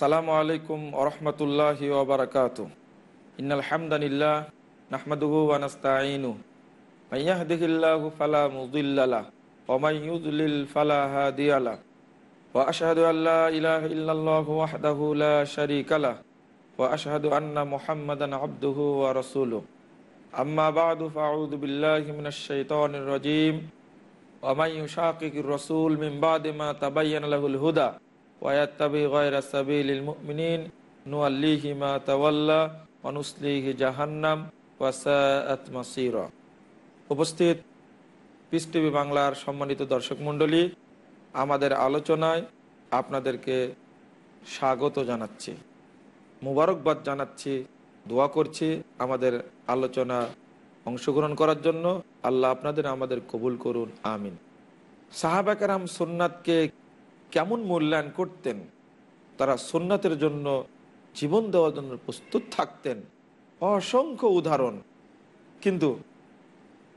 আসসালামু আলাইকুম ওরহমতুল্লাহি ওবরাকাত ইন্নাল হামদানিল্লাহ নাহমাদুহু ওয়া নাস্তাঈনু মান ইয়াহদিহিল্লাহু ফালা মুদিল্লা লাহ ওয়া মান ইউদ্লিল ফালা হাদিয়া লাহ। ওয়া আশহাদু আন লা ইলাহা ইল্লাল্লাহু ওয়াহদাহু লা শারীকা লাহ। ওয়া আশহাদু আন্না মুহাম্মাদান আবদুহু ওয়া রাসূলুহু। আম্মা বা'দু ফাআউযু বিল্লাহি মিনাশ শাইতানির রাজীম। ওয়া মান ইউশাকিকির রাসূল মিন বা'দি মা তাবাyyana লাহুল হুদা। জাহান্নাম উপস্থিত। পিস টিভি বাংলার সম্মানিত দর্শক মণ্ডলী, আমাদের আলোচনায় আপনাদেরকে স্বাগত জানাচ্ছি। মুবারকবাদ জানাচ্ছি, দোয়া করছি আমাদের আলোচনা অংশগ্রহণ করার জন্য। আল্লাহ আপনাদের আমাদের কবুল করুন, আমিন। সাহাবাকারাম সোননাথকে কেমন মূল্যায়ন করতেন, তারা সোননাথের জন্য জীবন দেওয়ার জন্য প্রস্তুত থাকতেন, অসংখ্য উদাহরণ। কিন্তু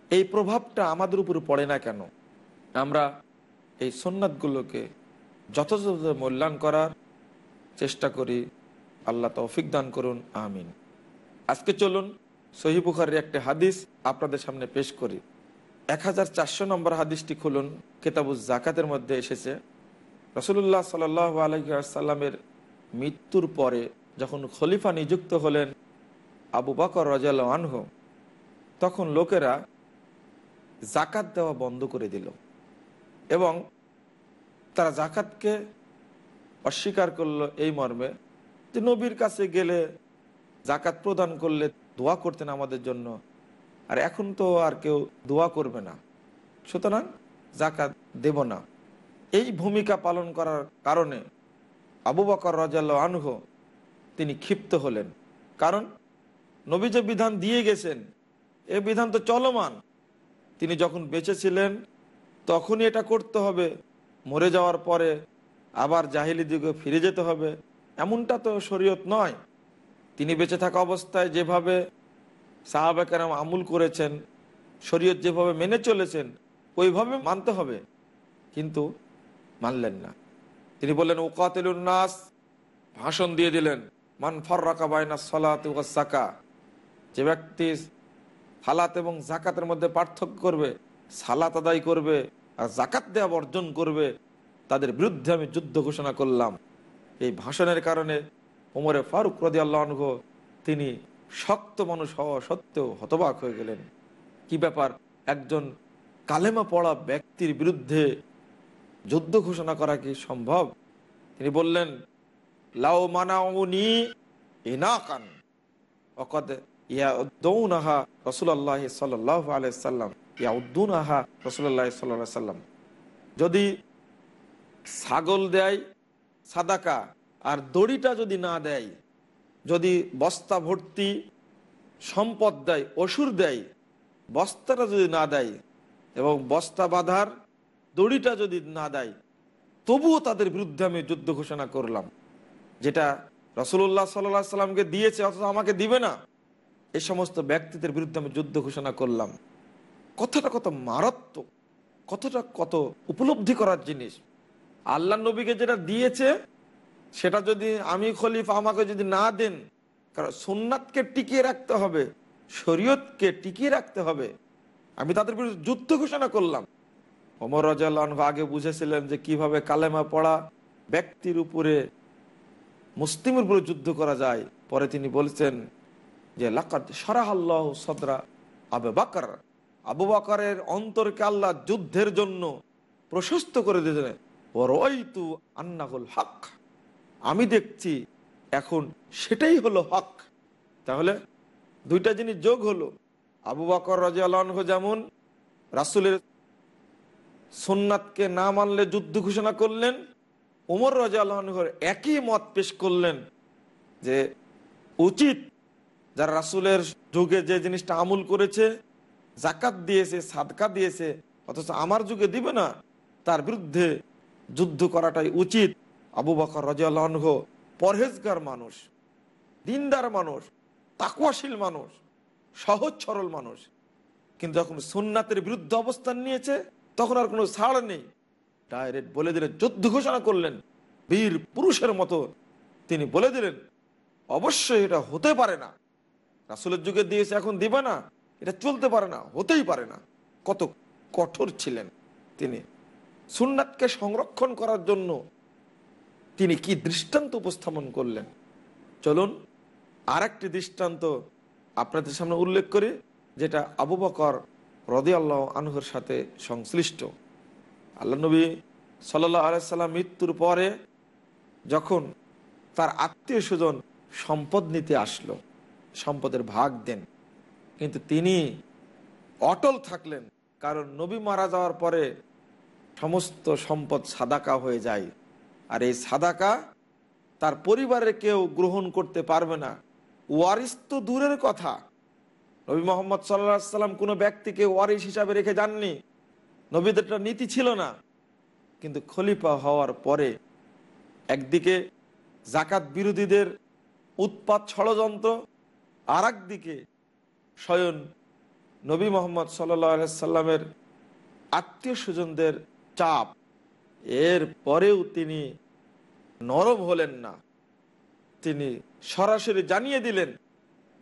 এই প্রভাবটা আমাদের উপর পড়ে না কেন? আমরা এই সোননাথগুলোকে যথাযথ মূল্যায়ন করার চেষ্টা করি। আল্লাহ তৌফিক দান করুন, আমিন। আজকে চলুন সহিবুখারের একটি হাদিস আপনাদের সামনে পেশ করি। এক হাজার চারশো নম্বর হাদিসটি খুলুন, কেতাবুজ জাকাতের মধ্যে এসেছে। রসুল্লাহ সাল আলহিসাল্লামের মৃত্যুর পরে যখন খলিফা নিযুক্ত হলেন আবু বকর রাজাল আনহ, তখন লোকেরা জাকাত দেওয়া বন্ধ করে দিল এবং তারা জাকাতকে অস্বীকার করল এই মর্মে যে নবীর কাছে গেলে জাকাত প্রদান করলে দোয়া করতেন আমাদের জন্য, আর এখন তো আর কেউ দোয়া করবে না। সুতরাং জাকাত দেব না। এই ভূমিকা পালন করার কারণে আবু বকর রাজাল আনহ তিনি ক্ষিপ্ত হলেন। কারণ নবী যে বিধান দিয়ে গেছেন, এ বিধান তো চলমান। তিনি যখন বেঁচে ছিলেন, তখনই এটা করতে হবে। মরে যাওয়ার পরে আবার জাহিলি দিকে ফিরে যেতে হবে। এমনটা তো শরীয়ত নয়। তিনি বেঁচে থাকা অবস্থায় যেভাবে সাহাবাকেরাম আমুল করেছেন, শরীয়ত যেভাবে মেনে চলেছেন, ওইভাবে মানতে হবে। কিন্তু মানলেন না। তিনি বললেন নাস। ভাষণ দিয়ে দিলেন, মান ফর্রাকা বাইনা সলাত সাকা। যে ব্যক্তি হালাত এবং জাকাতের মধ্যে পার্থক্য করবে, সালাত আদায় করবে আর জাকাত দেওয়া বর্জন করবে, তাদের বিরুদ্ধে আমি যুদ্ধ ঘোষণা করলাম। এই ভাষণের কারণে ওমরে ফারুক রদি আল্লাহ তিনি শক্ত মানুষ হওয়া সত্ত্বেও হতবাক হয়ে গেলেন। কি ব্যাপার? একজন কালেমা পড়া ব্যক্তির বিরুদ্ধে যুদ্ধ ঘোষণা করা কি সম্ভব? তিনি বললেন লাও সাল্লাহ আলাইসাল্লাম সাল্লাম। যদি ছাগল দেয় সাদাকা, আর দড়িটা যদি না দেয়, যদি বস্তা ভর্তি সম্পদ দেয়, অসুর দেয়, বস্তাটা যদি না দেয় এবং বস্তা বাঁধার দড়িটা যদি না দেয়, তবুও তাদের বিরুদ্ধে আমি যুদ্ধ ঘোষণা করলাম। যেটা রসুল্লাহ সাল্লাহ সাল্লামকে দিয়েছে, অথচ আমাকে দিবে না। এ সমস্ত ব্যক্তিদের বিরুদ্ধে আমি যুদ্ধ ঘোষণা করলাম। কতটা কত মারাত্মক, কতটা কত উপলব্ধি করার জিনিস। আল্লাহ নবীকে যেটা দিয়েছে, সেটা যদি আমি খলিফা আমাকে যদি না দেন, কারণ সোননাথকে টিকিয়ে রাখতে হবে, শরীয়তকে টিকিয়ে রাখতে হবে। আমি তাদের বিরুদ্ধে যুদ্ধ ঘোষণা করলাম। অমর রাজাল আগে বুঝেছিলেন যে কীভাবে কালেমা পড়া ব্যক্তির উপরে, মুসলিমের উপরে যুদ্ধ করা যায়। পরে তিনি বলছেন যে লাকাত সারাহ আল্লাহ সদরা আবে বাকর। আবু বাকরের অন্তরকে আল্লাহ যুদ্ধের জন্য প্রশস্ত করে দিয়েছেন রয়তু আন্নাহুল হক। আমি দেখছি এখন সেটাই হলো হক। তাহলে দুইটা জিনিস যোগ হলো। আবু বকর রাজিয়ালহ যেমন রাসুলের সোননাথকে না মানলে যুদ্ধ ঘোষণা করলেন। ওমর রাজিয়ালহর একই মত পেশ করলেন যে, উচিত যারা রাসুলের যুগে যে জিনিসটা আমল করেছে জাকাত দিয়েছে, সাদকা দিয়েছে, অথচ আমার যুগে দিবে না, তার বিরুদ্ধে যুদ্ধ করাটাই উচিত। আবু বকর রাজিয়ালহ পরহেজগার মানুষ, দিনদার মানুষ তাকুয়াশীল মানুষ, সহজ সরল মানুষ। কিন্তু যখন সুন্নাতের বিরুদ্ধে অবস্থান নিয়েছে তখন আর কোনো ছাড় নেই। ডাইরেক্ট বলে দিলেন, যুদ্ধ ঘোষণা করলেন। বীর পুরুষের মতো তিনি বলে দিলেন, অবশ্যই এটা হতে পারে না। রাসুলের যুগে দিয়েছে, এখন দিবে না। এটা চলতে পারে না, হতেই পারে না। কত কঠোর ছিলেন তিনি। সুন্নাতকে সংরক্ষণ করার জন্য তিনি কি দৃষ্টান্ত উপস্থাপন করলেন? চলুন আর একটি দৃষ্টান্ত আপনাদের সামনে উল্লেখ করি, যেটা আবু বকর রদি আল্লাহ আনহুর সাথে সংশ্লিষ্ট। আল্লাহ নবী সাল্লাহ আলাইসাল্লাম মৃত্যুর পরে যখন তার আত্মীয় স্বজন সম্পদ নিতে আসলো, সম্পদের ভাগ দেন, কিন্তু তিনি অটল থাকলেন, কারণ নবী মারা যাওয়ার পরে সমস্ত সম্পদ সাদাকা হয়ে যায়। আর এই সাদাকা তার পরিবারের কেউ গ্রহণ করতে পারবে না। ওয়ারিস তো দূরের কথা। নবী মোহাম্মদ সাল্লা সাল্লাম কোনো ব্যক্তিকে ওয়ারিস হিসাবে রেখে যাননি। নবীদেরটা নীতি ছিল না। কিন্তু খলিফা হওয়ার পরে একদিকে জাকাত বিরোধীদের উৎপাত ষড়যন্ত্র আর দিকে স্বয়ং নবী মোহাম্মদ সাল্লামের আত্মীয় স্বজনদের চাপ। এর পরেও তিনি নরম হলেন না। তিনি সরাসরি জানিয়ে দিলেন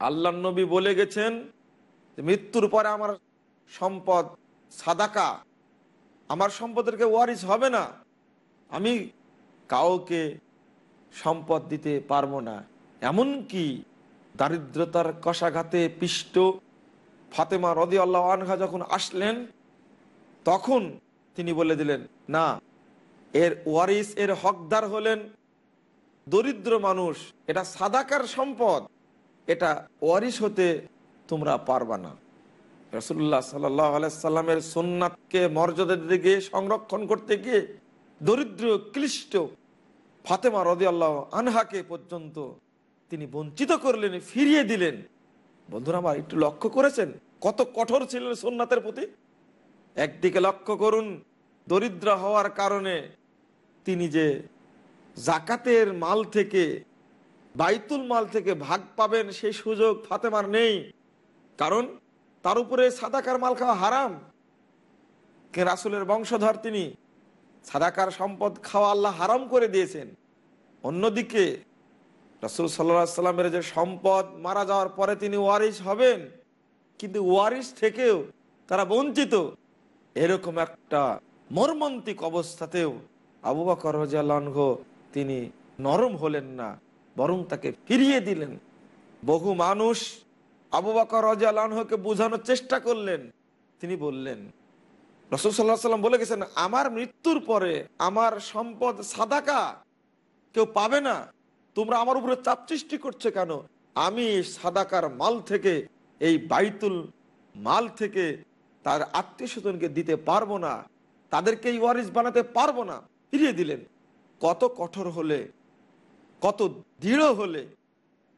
আল্লাহ নবী বলে গেছেন মৃত্যুর পরে আমার সম্পদ সাদাকা। আমার সম্পদেরকে ওয়ারিস হবে না। আমি কাউকে সম্পদ দিতে পারব না। এমনকি দারিদ্রতার কষাঘাতে পিষ্ট ফাতেমা রদি আল্লাহ আনহা যখন আসলেন, তখন তিনি বলে দিলেন, না, এর ওয়ারিস এর হকদার হলেন দরিদ্র মানুষ। এটা সাদাকার সম্পদ। এটা ওয়ারিস হতে তোমরা পারবা না। রসুল্লাহ সাল্লামের সোননাথকে মর্যাদার দিকে সংরক্ষণ করতে গিয়ে, দরিদ্র, ক্লিষ্ট ফাতেমা রদি আল্লাহ আনহাকে পর্যন্ত তিনি বঞ্চিত করলেন, ফিরিয়ে দিলেন। বন্ধুরা আমার একটু লক্ষ্য করেছেন কত কঠোর ছিলেন সোননাথের প্রতি? একদিকে লক্ষ্য করুন, দরিদ্র হওয়ার কারণে তিনি যে জাকাতের মাল থেকে বাইতুল মাল থেকে ভাগ পাবেন সেই সুযোগ ফাতেমার নেই। কারণ তার উপরে সাদাকার মাল খাওয়া হারাম। কে রাসুলের বংশধর তিনি। সাদাকার সম্পদ খাওয়া আল্লাহ হারাম করে দিয়েছেন। অন্যদিকে রাসুল সাল্লা সাল্লামের যে সম্পদ মারা যাওয়ার পরে তিনি ওয়ারিস হবেন, কিন্তু ওয়ারিস থেকেও তারা বঞ্চিত। এরকম একটা মর্মান্তিক অবস্থাতেও আবু বকর রাজিয়াল্লাহ তিনি নরম হলেন না। বরং তাকে ফিরিয়ে দিলেন। বহু মানুষ আবু বকর রাজিয়াল্লাহকে বোঝানোর চেষ্টা করলেন। তিনি বললেন, রসুল সাল্লাহ সাল্লাম বলে গেছেন, আমার মৃত্যুর পরে আমার সম্পদ সাদাকা, কেউ পাবে না। তোমরা আমার উপরে চাপ সৃষ্টি করছে কেন? আমি সাদাকার মাল থেকে, এই বাইতুল মাল থেকে তার আত্মীয় স্বজনকে দিতে পারব না। তাদেরকে ওয়ারিস বানাতে পারব না। ফিরিয়ে দিলেন। কত কঠোর হলে কত দৃঢ় হলে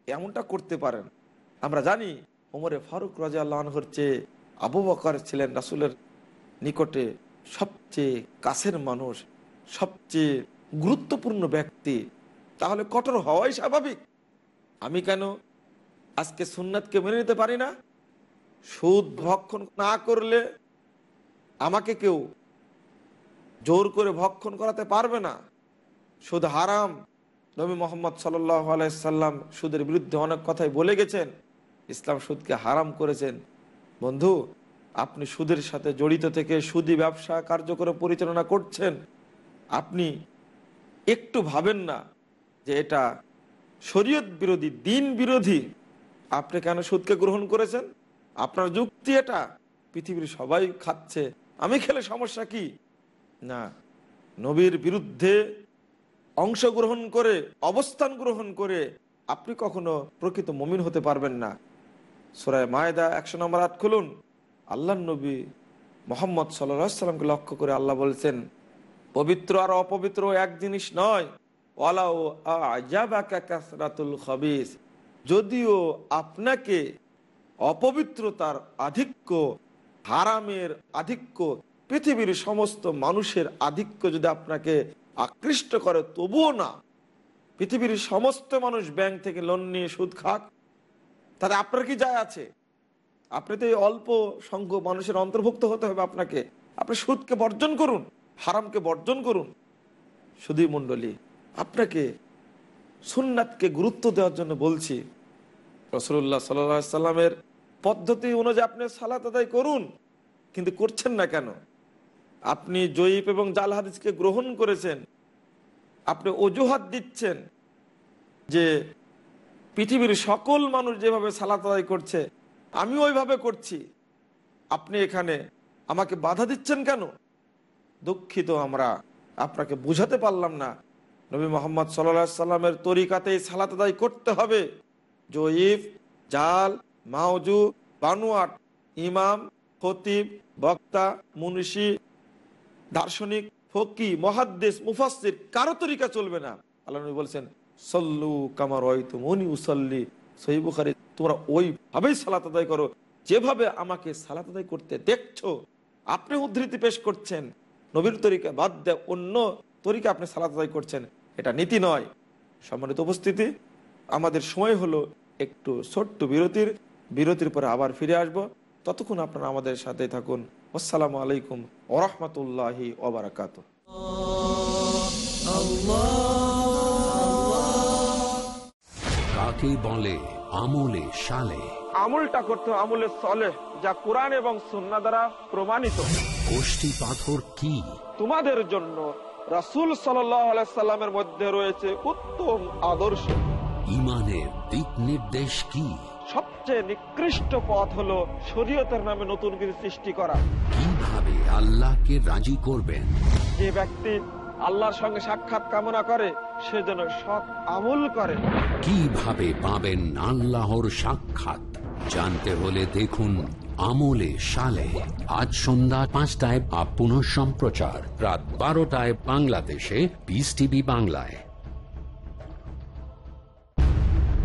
এমনটা করতে পারেন। আমরা জানি ওমরে ফারুক রাজা আল্লাহর চেয়ে আবু বকর ছিলেন রাসুলের নিকটে সবচেয়ে কাছের মানুষ, সবচেয়ে গুরুত্বপূর্ণ ব্যক্তি। তাহলে কঠোর হওয়াই স্বাভাবিক। আমি কেন আজকে সুন্নাতকে মেনে নিতে পারি না? সুদ ভক্ষণ না করলে আমাকে কেউ জোর করে ভক্ষণ করাতে পারবে না। সুদ হারাম নবী মোহাম্মদ সাল্লাম সুদের বিরুদ্ধে অনেক কথাই বলে গেছেন। ইসলাম সুদকে হারাম করেছেন। বন্ধু, আপনি সুদের সাথে জড়িত থেকে সুদি ব্যবসা কার্যকর পরিচালনা করছেন। আপনি একটু ভাবেন না যে এটা শরীয়ত বিরোধী, দিন বিরোধী। আপনি কেন সুদকে গ্রহণ করেছেন? আপনার যুক্তি এটা। পৃথিবীর সবাই খাচ্ছে। আমি খেলে সমস্যা কি? না, নবীর বিরুদ্ধে অংশগ্রহণ করে, অবস্থান গ্রহণ করে আপনি কখনো প্রকৃত মমিন হতে পারবেন না। সোরায় মায়দা একশো নম্বর আট খুলুন। আল্লাহ নবী মোহাম্মদ সাল্লামকে লক্ষ্য করে আল্লাহ বলছেন, পবিত্র আর অপবিত্র এক জিনিস নয়। যদিও আপনাকে অপবিত্রতার আধিক্য, হারামের আধিক্য, পৃথিবীর সমস্ত মানুষের আধিক্য যদি আপনাকে আকৃষ্ট করে, তবুও না। পৃথিবীর সমস্ত মানুষ ব্যাংক থেকে লোন নিয়ে সুদ খাক। তাতে আপনার কি যায় আছে? আপনি তো এই অল্প সংখ্যক মানুষের অন্তর্ভুক্ত হতে হবে আপনাকে। আপনি সুদকে বর্জন করুন, হারামকে বর্জন করুন। সুদী মণ্ডলী, আপনাকে সুন্নাতকে গুরুত্ব দেওয়ার জন্য বলছি রসুল্লাহ সাল্লা সাল্লামের পদ্ধতি অনুযায়ী আপনি সালাত আদায় করুন, কিন্তু করছেন না কেন? আপনি জয়ীপ এবং জাল হাদিসকে গ্রহণ করেছেন, আপনি অজুহাত দিচ্ছেন যে পৃথিবীর সকল মানুষ যেভাবে সালাত আদায় করছে আমি ওইভাবে করছি। আপনি এখানে আমাকে বাধা দিচ্ছেন কেন? দুঃখিত আমরা, আপনাকে বুঝাতে পারলাম না। নবী মোহাম্মদ সাল্লা সাল্লামের তরিকাতেই সালাত আদায় করতে হবে। জয়ীফ, জাল মাওজু বানুয়াট ইমাম, খতিব, বক্তা মুনিশি দার্শনিক, ফকি, মহাদ্দেশ মুফাসির কারও তরিকা চলবে না। আল্লাহ নবী বলছেন, সল্লু কামার মনি উসল্লি। সহিবুখারি তোমরা ওইভাবেই সালাত আদায় করো, যেভাবে আমাকে সালাত আদায় করতে দেখছ। আপনি উদ্ধৃতি পেশ করছেন, নবীর তরিকা বাদ দেয় অন্য তরিকা আপনি সালাত আদায় করছেন। এটা নীতি নয়। সম্মানিত উপস্থিতি, আমাদের সময় হলো একটু ছোট্ট বিরতির। বিরতির পরে আবার ফিরে আসব। ততক্ষণ আপনারা আমাদের সাথে থাকুন। আসসালামু আলাইকুম ওরহমতুল্লাহি ওবরাকাত কাকে বলে আমলে সালে? আমলটা করতে আমলে চলে যা কোরআন এবং সুন্না দ্বারা প্রমাণিত। গোষ্ঠী পাথর কি? তোমাদের জন্য রাসুল সাল্লামের মধ্যে রয়েছে উত্তম আদর্শ। ইমানের দিক নির্দেশ কি? সবচেয়ে নিকৃষ্ট পথ হলো শরীয়তের নামে নতুন কিছু সৃষ্টি করা। কীভাবে আল্লাহকে রাজি করবেন? যে ব্যক্তি আল্লাহর সঙ্গে সাক্ষাৎ কামনা করে সে যেন সৎ আমল করে। কীভাবে পাবেন আল্লাহর সাক্ষাৎ? জানতে হলে দেখুন আমলে সালে। আজ সন্ধ্যা পাঁচটায় বা পুনঃ সম্প্রচার রাত বারোটায় বাংলাদেশে পিস টিভি বাংলায়।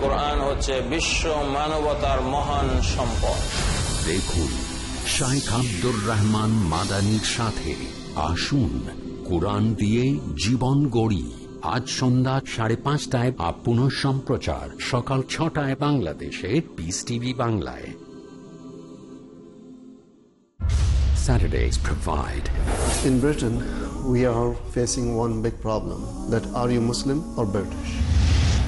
কোরআন হচ্ছে বিশ্ব মানবতার মহান সম্পদ। দেখুন শাইখ আব্দুর রহমান মাদানির সাথে আসুন কোরআন দিয়ে জীবন গড়ি। আজ সন্ধ্যা সাড়ে পাঁচটায় বা পুনঃ সম্প্রচার সকাল ছটায় বাংলাদেশে পিস টিভি বাংলায়। Saturdays provide. In Britain, we are facing one big problem that are you Muslim or British?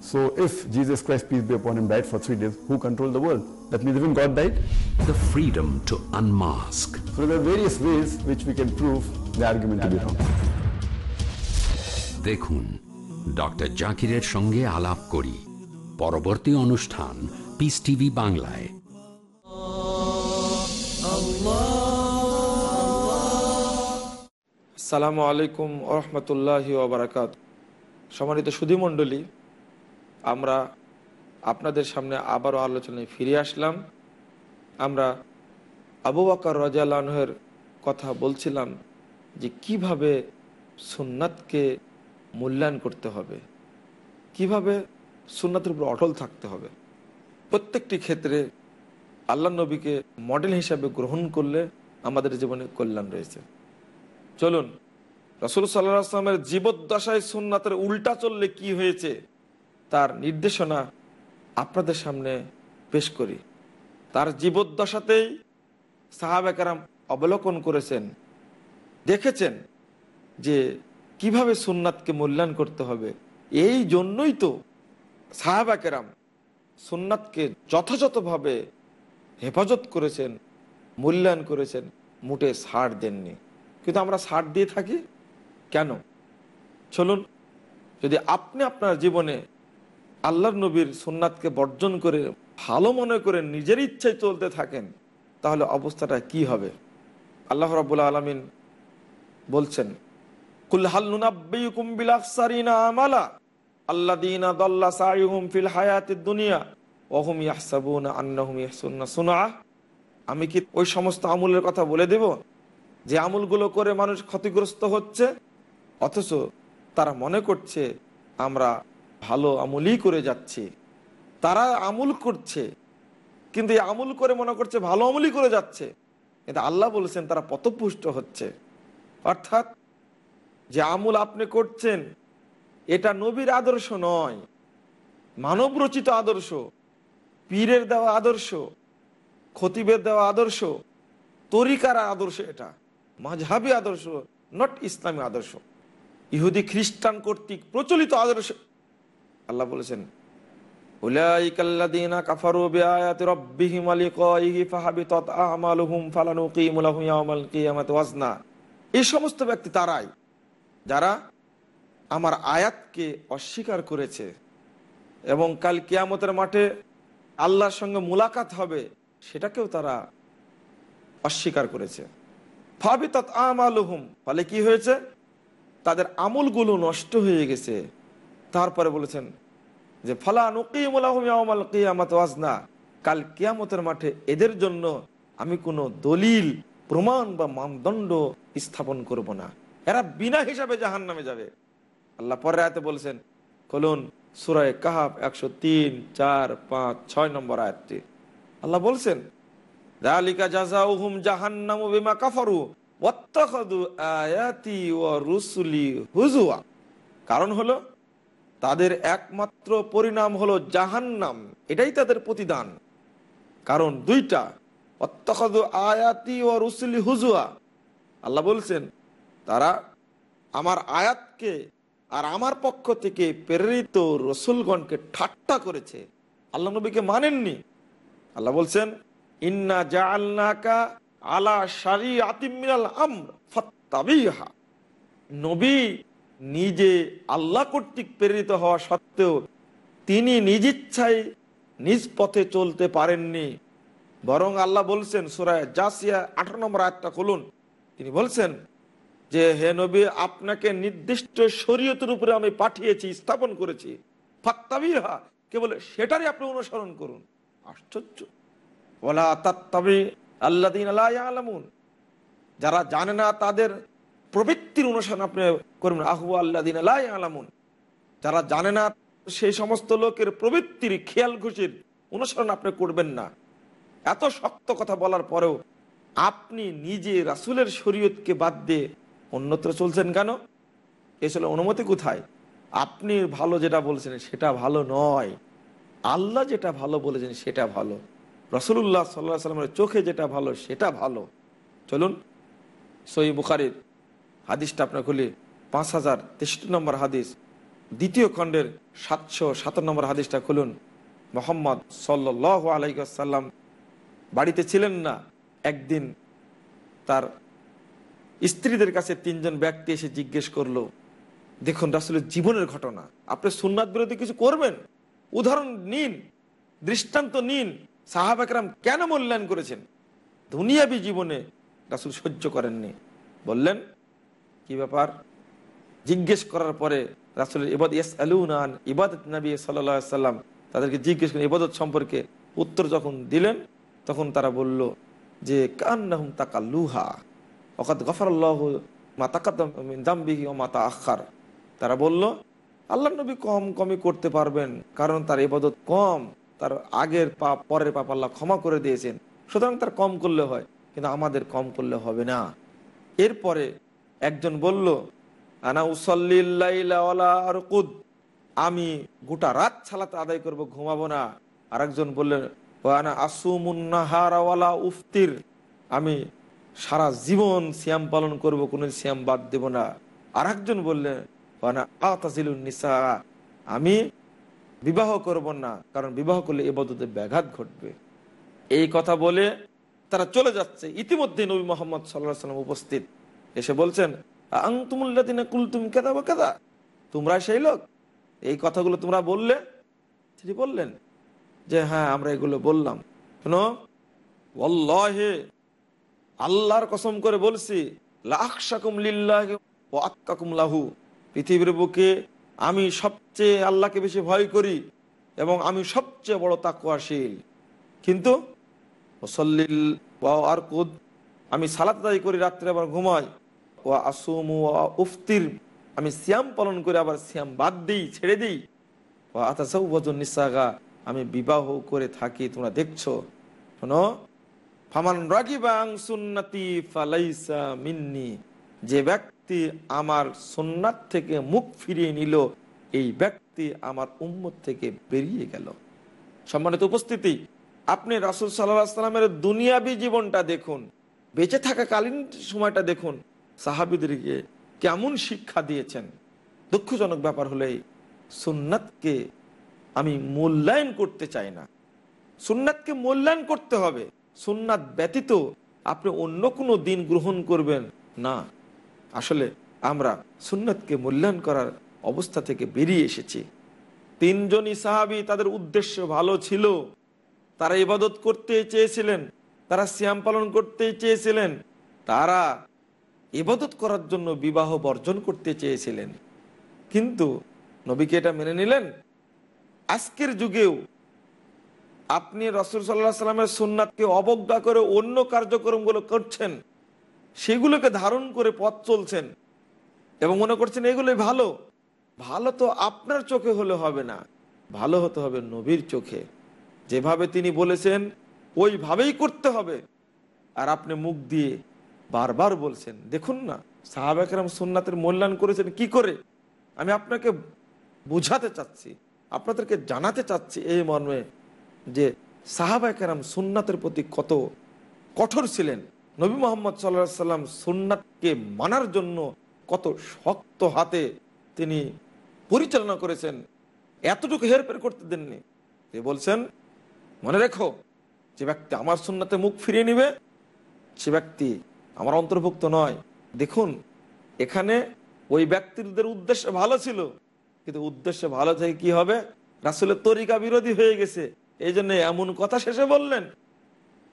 so if Jesus Christ, peace be upon him, died for three days, who controlled the world? That means even God died? the freedom to unmask So there are various ways which we can prove the argument to be wrong. দেখুন doctor জাকিরের সঙ্গে আলাপ করি পরবর্তী অনুষ্ঠান piece TV বাংলায় সালামু আলাইকুম রহমতুল্লাহি ওবরাকাত সম্মানিত সুধীমণ্ডলী আমরা আপনাদের সামনে আবারও আলোচনায় ফিরে আসলাম। আমরা আবু বকর রাজালহের কথা বলছিলাম যে কীভাবে সুন্নাতকে মূল্যায়ন করতে হবে, কীভাবে সুন্নাতের উপর অটল থাকতে হবে। প্রত্যেকটি ক্ষেত্রে আল্লাহ নবীকে মডেল হিসাবে গ্রহণ করলে আমাদের জীবনে কল্যাণ রয়েছে। চলুন, রসুল সাল্লাহ আসলামের জীবদ্দশায় সুন্নাতের উল্টা চললে কি হয়েছে? তার নির্দেশনা আপনাদের সামনে পেশ করি। তার জীবদ্দশাতেই সাহাবেকারাম অবলোকন করেছেন। দেখেছেন যে কীভাবে সুন্নাতকে মূল্যায়ন করতে হবে। এই জন্যই তো সাহাবাকেরাম সুন্নাতকে যথাযথভাবে হেফাজত করেছেন, মূল্যায়ন করেছেন, মুটে সার দেননি। কিন্তু আমরা ছাড় দিয়ে থাকি? কেন? চলুন, যদি আপনি আপনার জীবনে আল্লাহর নবীর সুন্নাতকে বর্জন করে ভালো মনে করে নিজের ইচ্ছায় চলতে থাকেন, তাহলে অবস্থাটা কি হবে? আল্লাহ রাবুল আলমিন বলছেন আমি কি ওই সমস্ত আমলের কথা বলে দেব? যে আমলগুলো করে মানুষ ক্ষতিগ্রস্ত হচ্ছে, অথচ তারা মনে করছে আমরা ভালো আমলই করে যাচ্ছে, তারা আমল করছে, কিন্তু এই আমল করে মনে করছে ভালো আমলই করে যাচ্ছে। কিন্তু আল্লাহ বলেছেন তারা পথপুষ্ট হচ্ছে। অর্থাৎ যে আমল আপনি করছেন, এটা নবীর আদর্শ নয় মানব রচিত আদর্শ, পীরের দেওয়া আদর্শ, খতিবের দেওয়া আদর্শ, তরিকার আদর্শ এটা, মাঝহাবি আদর্শ, নট ইসলামী আদর্শ। ইহুদি খ্রিস্টান কর্তৃক প্রচলিত আদর্শ আল্লাহ বলেছেন এই সমস্ত ব্যক্তি তারাই, যারা আমার আয়াতকে অস্বীকার করেছে এবং কাল কিয়ামতের মাঠে আল্লাহর সঙ্গে মুলাকাত হবে, সেটাকেও তারা অস্বীকার করেছে। ফাবিতাত আমালুহুম, ফলে কি হয়েছে? তাদের আমলগুলো নষ্ট হয়ে গেছে। তারপরে বলেছেন যে, ফালা নকিমুল কাল কিয়ামতের মাঠে এদের জন্য আমি কোনো দলিল, প্রমাণ বা মানদণ্ড স্থাপন করব না। এরা বিনা হিসাবে জাহান নামে যাবে। আল্লাহ পরে আয়তে বলছেন কলুন সুরায় কাহাব একশো তিন, চার, পাঁচ, ছয় নম্বর আয়াতটি। আল্লাহ বলছেন বিমা রুসুলি হুজুয়া। কারণ হলো তাদের একমাত্র পরিণাম হলো জাহান্নাম। এটাই তাদের প্রতিদান। কারণ দুইটা আয়াতি ও রুসুলি হুজুয়া। আল্লাহ বলছেন, তারা আমার আয়াতকে আর আমার পক্ষ থেকে প্রেরিত রসুলগণকে ঠাট্টা করেছে। আল্লাহ নবীকে মানেননি। আল্লাহ বলছেন, ইন্না জাআলনাকা আলা শারি আতিমিনাল আমর ফাত্তাবিহা। নবী নিজে আল্লাহ কর্তৃক প্রেরিত হওয়া সত্ত্বেও তিনি নিজ ইচ্ছায় নিজ পথে চলতে পারেননি। বরং আল্লাহ বলছেন সুরায় জাসিয়া আঠারো নম্বর আয়াতটা খুলুন। তিনি বলছেন যে, হে নবী, আপনাকে নির্দিষ্ট শরীয়তের উপরে আমি পাঠিয়েছি, স্থাপন করেছি। কেবল সেটারই আপনি অনুসরণ করুন। আশ্চর্য। ওলা তাত্তাবি আল্লাহ আলামুন যারা জানে না তাদের প্রবৃত্তির অনুসরণ আপনি করবেন। আহু আল্লাহ দিন আলামুন যারা জানে না, সেই সমস্ত লোকের প্রবৃত্তির খেয়াল খুশির অনুসরণ আপনি করবেন না। এত শক্ত কথা বলার পরেও আপনি নিজে রাসুলের শরীয়তকে বাদ দিয়ে অন্যত্র চলছেন কেন? এসলে অনুমতি কোথায়? আপনি ভালো যেটা বলছেন সেটা ভালো নয়। আল্লাহ যেটা ভালো বলেছেন সেটা ভালো। রসুল্লাহ সাল্লাহ সাল্লামের চোখে যেটা ভালো সেটা ভালো। চলুন সই বুখারির হাদিসটা আপনার খুলি, পাঁচ হাজার তেষট্টি নম্বর হাদিস। দ্বিতীয় খণ্ডের সাতশো সাতান্ন নম্বর হাদিসটা খুলুন। মোহাম্মদ সাল্লাহ আলাইসাল্লাম বাড়িতে ছিলেন না, একদিন তার স্ত্রীদের কাছে তিনজন ব্যক্তি এসে জিজ্ঞেস করল, দেখুন রাসুলের জীবনের ঘটনা, আপনি সুন্নাত বিরোধী কিছু করবেন? উদাহরণ নিন, দৃষ্টান্ত নিন, সাহাব একরাম কেন মূল্যায়ন করেছেন? দুনিয়াবি জীবনে রাসুল সহ্য করেননি। বললেন কি ব্যাপার? জিজ্ঞেস করার পরে রাসুলের ইবাদ ইয়াস আলুনান ইবাদত নবী সাল্লাম তাদেরকে জিজ্ঞেস করেন ইবাদত সম্পর্কে উত্তর যখন দিলেন, তখন তারা বলল যে কান কান্নাহুম তাকা লুহা অকাত গফারাল্লাহ মা তাকাদ্দাম্বিহি ও মাতা আখার তারা বলল আল্লাহ নবী কম কমই করতে পারবেন, কারণ তার ইবাদত কম, তার আগের পাপ, পরের পাপ আল্লাহ ক্ষমা করে দিয়েছেন। সুতরাং তার কম করলে হয়, কিন্তু আমাদের কম করলে হবে না। এরপরে একজন বলল, আনা কুদ আমি গোটা রাত ছালাতে আদায় করব, ঘুমাবো না। আর একজন বললেন আনা আসুমুন্নাহারাওয়ালা উফতির। আমি সারা জীবন শ্যাম পালন করব, কোনো শ্যাম বাদ দেব না। আর একজন বললেন আনা আমি বিবাহ করব না, কারণ বিবাহ করলে এ বদতে ব্যাঘাত ঘটবে। এই কথা বলে তারা চলে যাচ্ছে। ইতিমধ্যে নবী মোহাম্মদ সাল্লাহ সাল্লাম উপস্থিত। এসে বলছেন আং আংতুমুল্লাদিনা কুলতুম কেদা বা কেদা তোমরা সেই লোক? এই কথাগুলো তোমরা বললে? তিনি বললেন, যে হ্যাঁ আমরা এগুলো বললাম। শোনো ওল্লাহে আল্লাহর কসম করে বলছি লাহু। পৃথিবীর বুকে আমি সবচেয়ে আল্লাহকে বেশি ভয় করি এবং আমি সবচেয়ে বড় তাকুয়াশীল কিন্তু কুদ আমি সালাত করি রাত্রে আবার ঘুমাই। ও আসুম ও উফতির। আমি শ্যাম পালন করে আবার শ্যাম বাদ দিই, ছেড়ে দিই। ও আতাসৌবজন নিসাগা। আমি বিবাহ করে থাকি, তোমরা দেখছ। শোনো, ফামান রাগিবাং মিন্নি। যে ব্যক্তি আমার সুন্নাত থেকে মুখ ফিরিয়ে নিল, এই ব্যক্তি আমার উম্মত থেকে বেরিয়ে গেল। সম্মানিত উপস্থিতি, আপনি রাসুল সাল্লাহ সাল্লামের দুনিয়াবি জীবনটা দেখুন। বেঁচে থাকাকালীন সময়টা দেখুন। সাহাবিদেরকে কেমন শিক্ষা দিয়েছেন? দুঃখজনক ব্যাপার হলে সুন্নাতকে আমি মূল্যায়ন করতে চাই না। সুন্নাতকে মূল্যায়ন করতে হবে। সুন্নাত ব্যতীত আপনি অন্য কোনো দিন গ্রহণ করবেন না। আসলে আমরা সুন্নাতকে মূল্যায়ন করার অবস্থা থেকে বেরিয়ে এসেছি। তিনজনই সাহাবি তাদের উদ্দেশ্য ভালো ছিল। তারা ইবাদত করতে চেয়েছিলেন। তারা শ্যাম পালন করতে চেয়েছিলেন। তারা ইবাদত করার জন্য বিবাহ বর্জন করতে চেয়েছিলেন। কিন্তু নবীকে এটা মেনে নিলেন? আজকের যুগেও আপনি রসুল সাল্লাহ সাল্লামের সুন্নাতকে অবজ্ঞা করে অন্য কার্যক্রমগুলো করছেন, সেগুলোকে ধারণ করে পথ চলছেন এবং মনে করছেন এগুলোই ভালো। ভালো তো আপনার চোখে হলে হবে না, ভালো হতে হবে নবীর চোখে। যেভাবে তিনি বলেছেন, ওইভাবেই করতে হবে। আর আপনি মুখ দিয়ে বারবার বলছেন, দেখুন না সাহাবাকেরাম সুন্নাতের মূল্যায়ন করেছেন কি করে? আমি আপনাকে বুঝাতে চাচ্ছি, আপনাদেরকে জানাতে চাচ্ছি এই মর্মে যে সাহাব সাহাবাকেরাম সুন্নাতের প্রতি কত কঠোর ছিলেন। নবী মোহাম্মদ সাল্লা সাল্লাম সুন্নাতকে মানার জন্য কত শক্ত হাতে তিনি পরিচালনা করেছেন। এতটুকু হেরফের করতে দেননি। তিনি বলছেন, মনে রেখো, যে ব্যক্তি আমার সুন্নাতে মুখ ফিরিয়ে নিবে, সে ব্যক্তি আমার অন্তর্ভুক্ত নয়। দেখুন, এখানে ওই ব্যক্তিদের উদ্দেশ্য ভালো ছিল, কিন্তু উদ্দেশ্য ভালো থেকে কি হবে? রাসুলের তরিকা বিরোধী হয়ে গেছে। এই জন্য এমন কথা শেষে বললেন,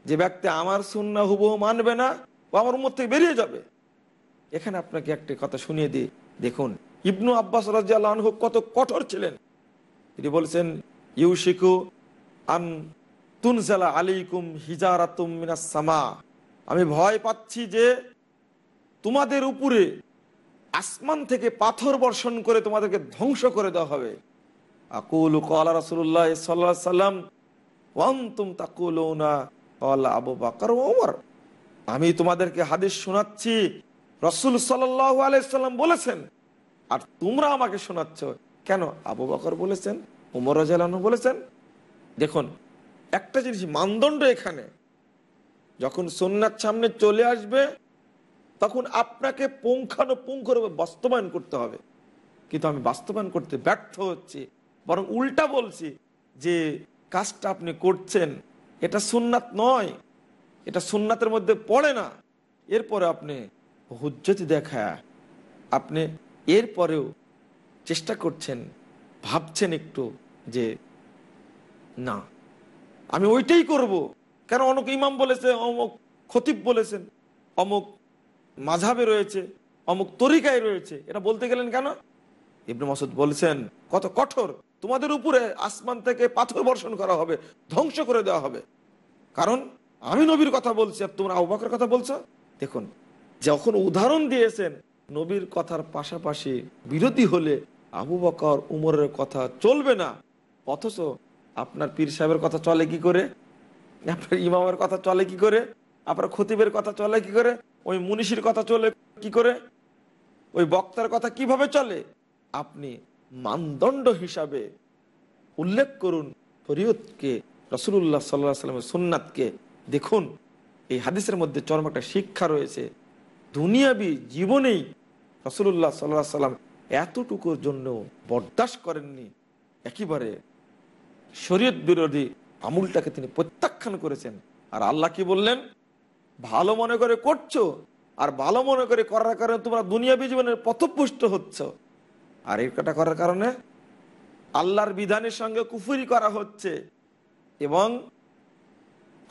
যে ব্যক্তি আমার সুন্না হুবহু মানবে না, ও আমার মধ্যে থেকে বেরিয়ে যাবে। এখানে আপনাকে একটি কথা শুনিয়ে দিই। দেখুন, ইবনু আব্বাস রাজিয়াল কত কঠোর ছিলেন। তিনি বলছেন, ইউশিকু আন তুনজালা আলিকুম হিজারাতুম মিনাস সামা। আমি ভয় পাচ্ছি যে তোমাদের উপরে আসমান থেকে পাথর বর্ষণ করে তোমাদেরকে ধ্বংস করে দেওয়া হবে। আকুল কলা রাসুল্লাহ সাল্লাহ সাল্লাম ওয়ান্তুম তাকুলৌনা? কলা আবু বাকর ওমর আমি তোমাদেরকে হাদিস শোনাচ্ছি। রসুল সাল্লাহ আলাইসাল্লাম বলেছেন, আর তোমরা আমাকে শোনাচ্ছ। কেন? আবু বকর বলেছেন, উমর রাজালানু বলেছেন। দেখুন, একটা জিনিস মানদণ্ড এখানে। যখন সোননাথ সামনে চলে আসবে, তখন আপনাকে পুঙ্খানুপুঙ্খরূপে বাস্তবায়ন করতে হবে। কিন্তু আমি বাস্তবায়ন করতে ব্যর্থ হচ্ছি, বরং উল্টা বলছি যে কাজটা আপনি করছেন, এটা সুন্নাত নয়, এটা সুন্নাতের মধ্যে পড়ে না। এরপরে আপনি হুজ্জতি দেখা আপনি এরপরেও চেষ্টা করছেন, ভাবছেন একটু যে, না, আমি ওইটাই করব। কেন অনেক ইমাম বলেছে অমুক খতিব বলেছেন, অমুক মাঝাবে রয়েছে, অমুক তরিকায় রয়েছে, এটা বলতে গেলেন কেন? ইবনু মাসুদ বলছেন, কত কঠোর, তোমাদের উপরে আসমান থেকে পাথর বর্ষণ করা হবে, ধ্বংস করে দেওয়া হবে। কারণ আমি নবীর কথা বলছি, আর তোমরা আবাকের কথা বলছো। দেখুন, যখন উদাহরণ দিয়েছেন, নবীর কথার পাশাপাশি বিরোধী হলে আবু বকর, উমরের কথা চলবে না। অথচ আপনার পীর সাহেবের কথা চলে কি করে? আপনার ইমামের কথা চলে কি করে? আপনার খতিবের কথা চলে কি করে? ওই মুনিশির কথা চলে কি করে? ওই বক্তার কথা কীভাবে চলে? আপনি মানদণ্ড হিসাবে উল্লেখ করুন শরীয়তকে রসুল্লাহ সাল্লাহ সাল্লামের সুন্নাতকে। দেখুন, এই হাদিসের মধ্যে চরম একটা শিক্ষা রয়েছে। দুনিয়াবি জীবনেই রসুল্লাহ সাল্লাহ সাল্লাম এতটুকুর জন্য বরদাস্ত করেননি। একেবারে শরীয়ত বিরোধী আমুলটাকে তিনি প্রত্যাখ্যান করেছেন। আর আল্লাহ কি বললেন? ভালো মনে করে করছ, আর ভালো মনে করে করার কারণে তোমরা দুনিয়াবী জীবনের পথপুষ্ট হচ্ছ। আর এর এটা করার কারণে আল্লাহর বিধানের সঙ্গে কুফুরি করা হচ্ছে এবং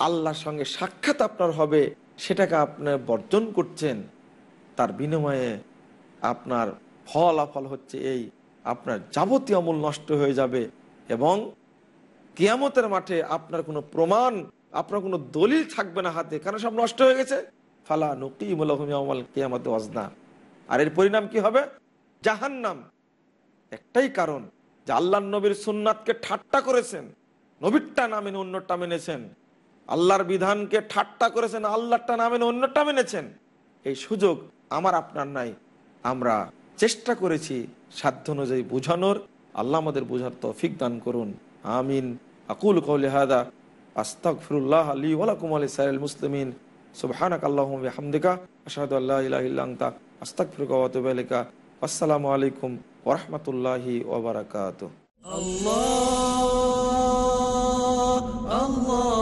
আল্লাহর সঙ্গে সাক্ষাৎ আপনার হবে, সেটাকে আপনার বর্জন করছেন। তার বিনিময়ে আপনার ফল আফল হচ্ছে এই, আপনার যাবতীয় আমূল নষ্ট হয়ে যাবে এবং কিয়ামতের মাঠে আপনার কোনো প্রমাণ, আপনার কোনো দলিল থাকবে না হাতে, কারণ সব নষ্ট হয়ে গেছে। ফালা নকিমুল কিয়ামত ওয়াজনা। আর এর পরিণাম কি হবে? জাহান্নাম। একটাই কারণ যে আল্লাহ নবীর সুন্নাতকে ঠাট্টা করেছেন, নবীরটা নামে অন্যটা মেনেছেন। আল্লাহর বিধানকে ঠাট্টা করেছেন আল্লাহটা নামেন অন্যটা মেনেছেন। এই সুযোগ আমার, আপনার নাই। আমরা চেষ্টা করেছি সাধ্য অনুযায়ী বুঝানোর। আল্লাহ আমাদের বুঝার তৌফিক দান করুন। আমিন। আকুল কৌলি হাদা, আস্তাগফিরুল্লাহ আলী ওয়ালাকুম আলী সাইল মুসলিমিন। সুবহানাক আল্লাহুম্মা বিহামদিকা, আশহাদু আল্লা ইলাহা ইল্লা আনতা, আস্তাগফিরুকা ওয়া আতুবু ইলাইকা। আসসালামু আলাইকুম ওরহমতুল্লাহি ওবরাকাত আল্লাহ বারাকাতুহু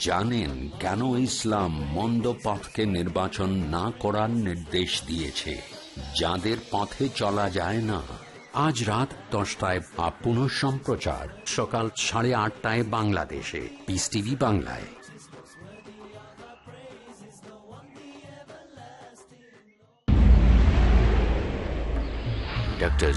জানেন কেন ইসলাম মন্দ পথকে নির্বাচন না করার নির্দেশ দিয়েছে। যাদের পথে চলা যায় না। আজ রাত দশটায় বা পুনঃ সম্প্রচার। সকাল সাড়ে আটটায় বাংলাদেশে। পিস টিভি বাংলায়। ডক্টর